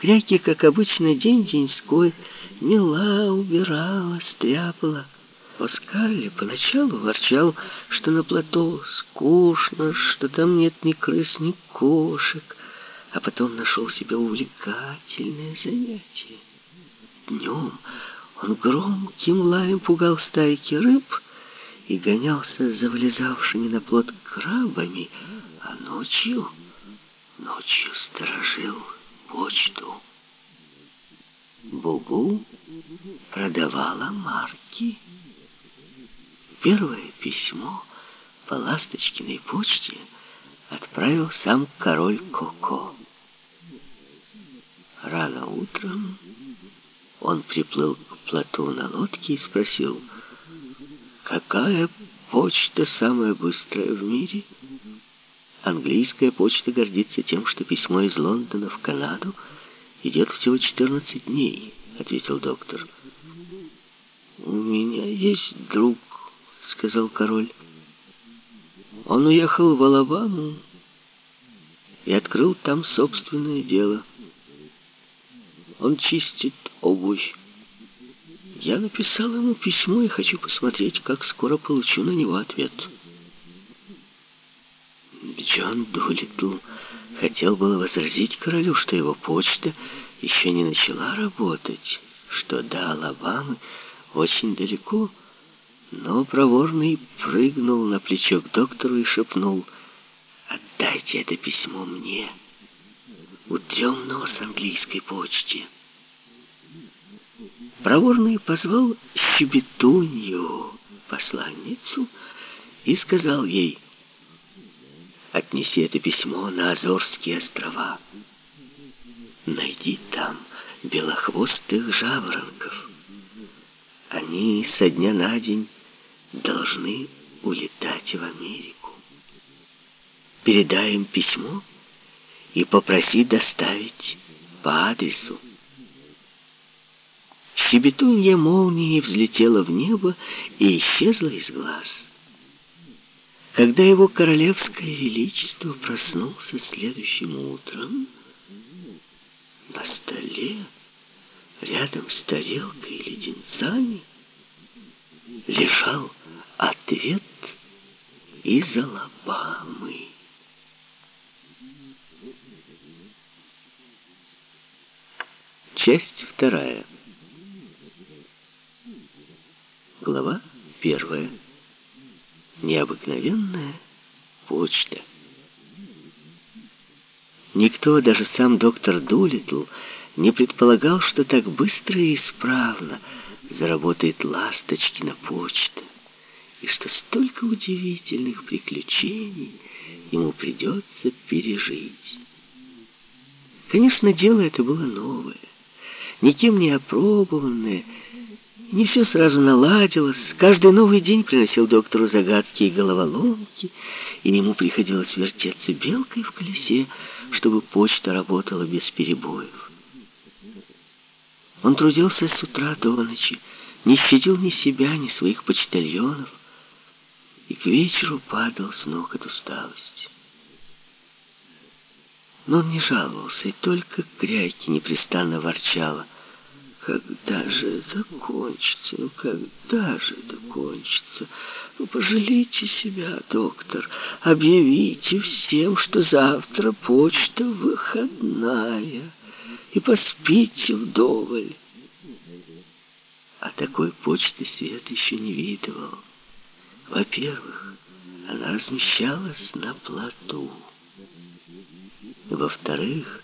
Кряки, как обычно, день-деньской, мела, убирала, стряпала. Оскалли поначалу ворчал, что на плато скучно, что там нет ни крыс, ни кошек, а потом нашел себе увлекательное занятие. Днем он громким лаем пугал стайки рыб и гонялся за влезавшими на плот крабами, а ночью, ночью сторожил почту. Бугу продавала марки. Первое письмо по Ласточкиной почте отправил сам король Коко. Рано утром он приплыл к плоту на лодке и спросил, какая почта самая быстрая в мире? Английская почта гордится тем, что письмо из Лондона в Канаду идет всего 14 дней, ответил доктор. У меня есть друг, сказал король. Он уехал в Алабаму и открыл там собственное дело. Он чистит обувь. Я написал ему письмо и хочу посмотреть, как скоро получу на него ответ. Джон Дулитл хотел было возразить королю, что его почта еще не начала работать, что до Алабамы очень далеко, но проворный прыгнул на плечо к доктору и шепнул «Отдайте это письмо мне, утрем нос английской почте». Проворный позвал щебетунью, посланницу, и сказал ей «Отнеси это письмо на Азорские острова. Найди там белохвостых жаворонков. Они со дня на день должны улетать в Америку. Передай им письмо и попроси доставить по адресу. Щебетунья молнией взлетела в небо и исчезла из глаз. Когда его королевское величество проснулся следующим утром, на столе, рядом с тарелкой и леденцами, лежал ответ из Алабамы. Часть вторая. Глава первая. Необыкновенная почта. Никто, даже сам доктор Дулитл, не предполагал, что так быстро и исправно заработает Ласточкина почта, и что столько удивительных приключений ему придется пережить. Конечно, дело это было новое, никем не опробованное, не все сразу наладилось. Каждый новый день приносил доктору загадки и головоломки, и ему приходилось вертеться белкой в колесе, чтобы почта работала без перебоев. Он трудился с утра до ночи, не щадил ни себя, ни своих почтальонов, и к вечеру падал с ног от усталости. Но он не жаловался, и только кряйки непрестанно ворчала — когда же это кончится? Ну, когда же это кончится? Ну, пожалейте себя, доктор. Объявите всем, что завтра почта выходная. И поспите вдоволь. А такой почты Свет еще не видывал. Во-первых, она размещалась на плоту. Во-вторых,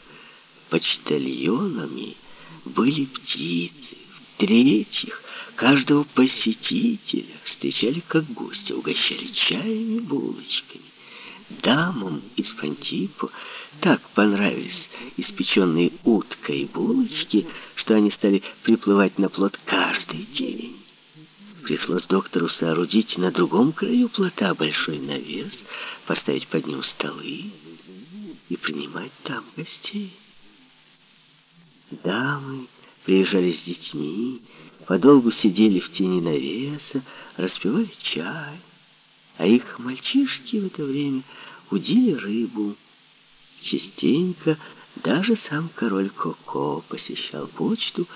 почтальонами были птицы. В-третьих, каждого посетителя встречали как гостя, угощали чаями, булочками. Дамам из Фантипо так понравились испеченные уткой булочки, что они стали приплывать на плот каждый день. Пришлось доктору соорудить на другом краю плота большой навес, поставить под ним столы и принимать там гостей. Дамы приезжали с детьми, подолгу сидели в тени навеса, распивали чай, а их мальчишки в это время удили рыбу. Частенько Даже сам король Коко посещал почту